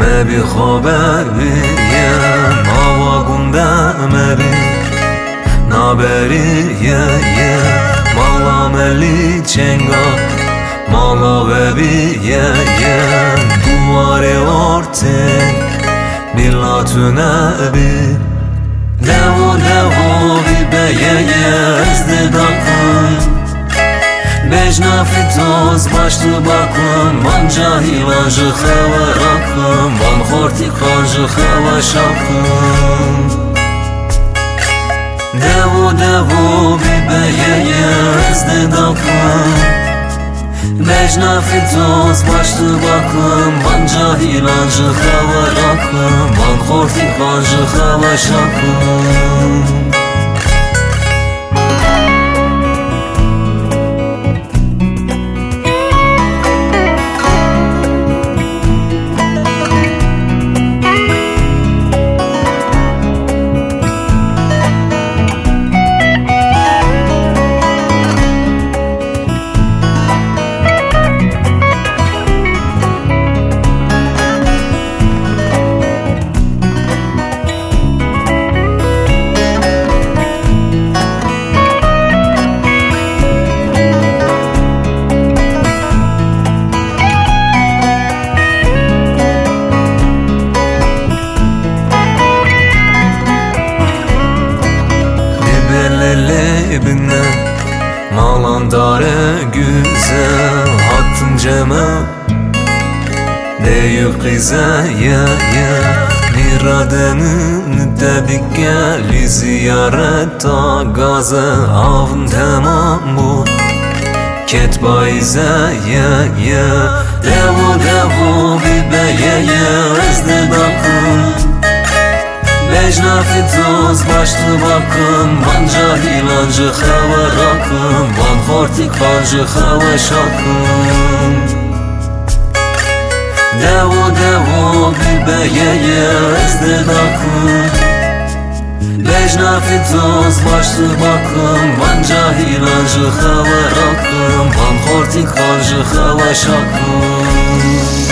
Bir haber veriyem Hava gündeme bir Naberi ye ye Mala meli çenga. Mala ve bir ye ye Duvare orte. Millatüne bir Devo devo bir beye yezdi dakın Bejna fitoz başlı bakım Van cahilan jı xeva rakım Van xorti kan jı xeva şakım Devo devo bir beye yezdi dakın Bejna fitoz başlı bakım Van cahilan jı xeva rakım Van xorti kan jı dare güzel Hattın ceme. Deyu kıza ya ya Niradenin dedik gel ziyareta gaza Avın tamam bu. Ket bayza ya ya Devo devo Bejna fitoz başlı bakım Van cahilancı hava rakım Van hortik hancı hava şakım. Devo devo bir beye ezde dakım. Bejna fitoz başlı bakım Van cahilancı hava rakım Van hortik hancı hava şakım